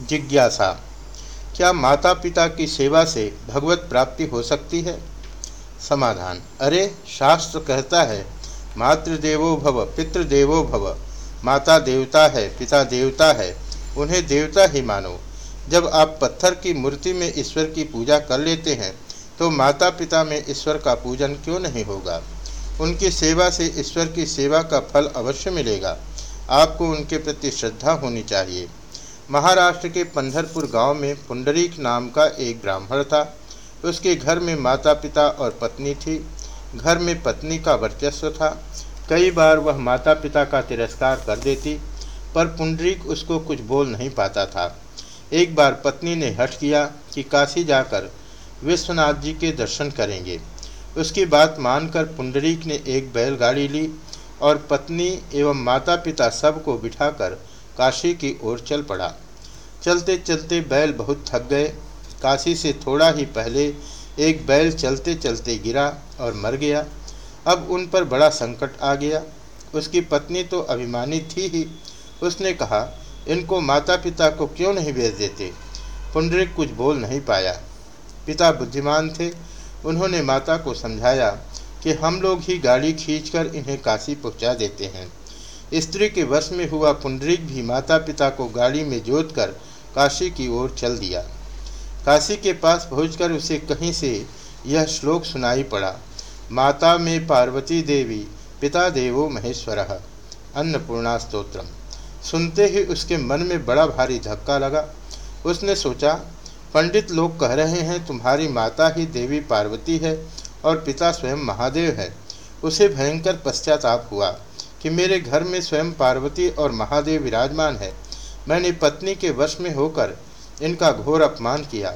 जिज्ञासा, क्या माता पिता की सेवा से भगवत प्राप्ति हो सकती है? समाधान, अरे, शास्त्र कहता है, मातृदेवो भव, पितृदेवो भव, माता देवता है, पिता देवता है, उन्हें देवता ही मानो। जब आप पत्थर की मूर्ति में ईश्वर की पूजा कर लेते हैं तो माता पिता में ईश्वर का पूजन क्यों नहीं होगा? उनकी सेवा से ईश्वर की सेवा का फल अवश्य मिलेगा। आपको उनके प्रति श्रद्धा होनी चाहिए। महाराष्ट्र के पंधरपुर गाँव में पुंडरीक नाम का एक ब्राह्मण था। उसके घर में माता पिता और पत्नी थी। घर में पत्नी का वर्चस्व था। कई बार वह माता पिता का तिरस्कार कर देती, पर पुंडरीक उसको कुछ बोल नहीं पाता था। एक बार पत्नी ने हट किया कि काशी जाकर विश्वनाथ जी के दर्शन करेंगे। उसकी बात मानकर पुंडरीक ने एक बैलगाड़ी ली और पत्नी एवं माता पिता सबको बिठाकर काशी की ओर चल पड़ा। चलते चलते बैल बहुत थक गए। काशी से थोड़ा ही पहले एक बैल चलते चलते गिरा और मर गया। अब उन पर बड़ा संकट आ गया। उसकी पत्नी तो अभिमानी थी ही। उसने कहा, इनको माता पिता को क्यों नहीं भेज देते? पुंडरिक कुछ बोल नहीं पाया। पिता बुद्धिमान थे। उन्होंने माता को समझाया कि हम लोग ही गाड़ी खींचकर इन्हें काशी पहुँचा देते हैं। स्त्री के वश में हुआ पुंडरिक भी माता पिता को गाड़ी में जोत कर काशी की ओर चल दिया। काशी के पास पहुंचकर उसे कहीं से यह श्लोक सुनाई पड़ा, माता में पार्वती देवी, पिता देवो महेश्वर अन्नपूर्णा स्त्रोत्रम सुनते ही उसके मन में बड़ा भारी धक्का लगा। उसने सोचा, पंडित लोग कह रहे हैं तुम्हारी माता ही देवी पार्वती है और पिता स्वयं महादेव है। उसे भयंकर पश्चाताप हुआ। कि मेरे घर में स्वयं पार्वती और महादेव विराजमान है। मैंने पत्नी के वश में होकर इनका घोर अपमान किया।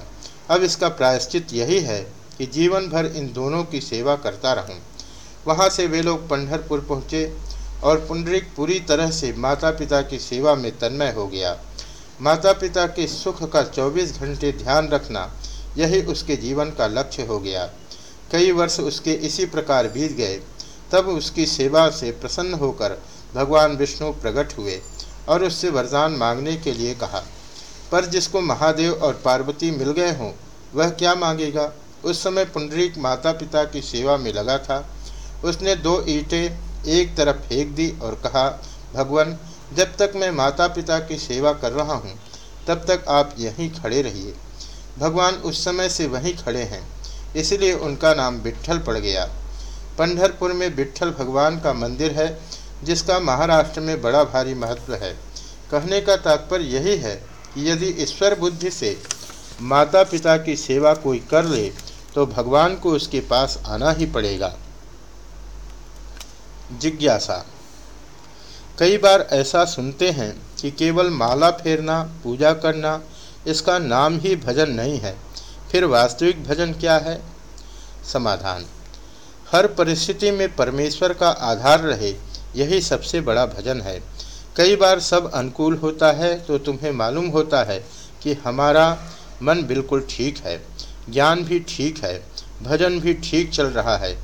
अब इसका प्रायश्चित यही है कि जीवन भर इन दोनों की सेवा करता रहूँ। वहाँ से वे लोग पंढरपुर पहुँचे और पुंडरिक पूरी तरह से माता पिता की सेवा में तन्मय हो गया। माता पिता के सुख का 24 घंटे ध्यान रखना यही उसके जीवन का लक्ष्य हो गया। कई वर्ष उसके इसी प्रकार बीत गए। तब उसकी सेवा से प्रसन्न होकर भगवान विष्णु प्रकट हुए और उससे वरदान मांगने के लिए कहा, पर जिसको महादेव और पार्वती मिल गए हों, वह क्या मांगेगा? उस समय पुंडरीक माता पिता की सेवा में लगा था। उसने दो ईंटें एक तरफ़ फेंक दी और कहा, भगवान, जब तक मैं माता पिता की सेवा कर रहा हूँ, तब तक आप यहीं खड़े रहिए। भगवान उस समय से वहीं खड़े हैं, इसलिए उनका नाम विट्ठल पड़ गया। पंढरपुर में विट्ठल भगवान का मंदिर है, जिसका महाराष्ट्र में बड़ा भारी महत्व है। कहने का तात्पर्य यही है कि यदि ईश्वर बुद्धि से माता पिता की सेवा कोई कर ले तो भगवान को उसके पास आना ही पड़ेगा। जिज्ञासा। कई बार ऐसा सुनते हैं कि केवल माला फेरना, पूजा करना, इसका नाम ही भजन नहीं है। फिर वास्तविक भजन क्या है? समाधान। हर परिस्थिति में परमेश्वर का आधार रहे, यही सबसे बड़ा भजन है। कई बार सब अनुकूल होता है तो तुम्हें मालूम होता है कि हमारा मन बिल्कुल ठीक है, ज्ञान भी ठीक है, भजन भी ठीक चल रहा है,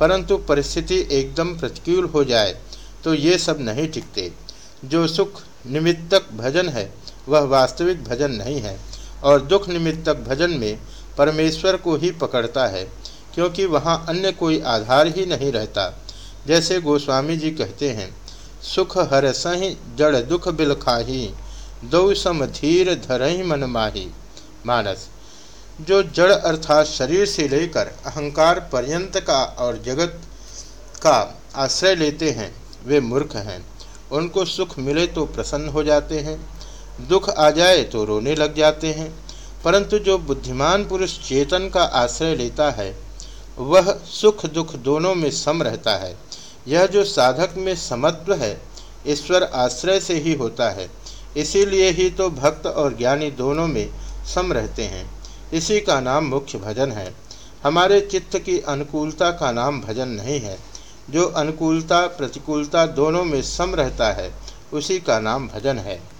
परंतु परिस्थिति एकदम प्रतिकूल हो जाए तो ये सब नहीं टिकते। जो सुख निमित्तक भजन है, वह वास्तविक भजन नहीं है और दुख निमित्तक भजन में परमेश्वर को ही पकड़ता है। क्योंकि वहाँ अन्य कोई आधार ही नहीं रहता। जैसे गोस्वामी जी कहते हैं, सुख हर सही, जड़ दुख बिल खाही दो सम धीर धरही मन माही। मानस, जो जड़ अर्थात शरीर से लेकर अहंकार पर्यंत का और जगत का आश्रय लेते हैं, वे मूर्ख हैं। उनको सुख मिले तो प्रसन्न हो जाते हैं, दुख आ जाए तो रोने लग जाते हैं। परंतु जो बुद्धिमान पुरुष चेतन का आश्रय लेता है वह सुख दुख दोनों में सम रहता है। यह जो साधक में समत्व है, ईश्वर आश्रय से ही होता है। इसीलिए ही तो भक्त और ज्ञानी दोनों में सम रहते हैं। इसी का नाम मुख्य भजन है। हमारे चित्त की अनुकूलता का नाम भजन नहीं है। जो अनुकूलता, प्रतिकूलता दोनों में सम रहता है, उसी का नाम भजन है।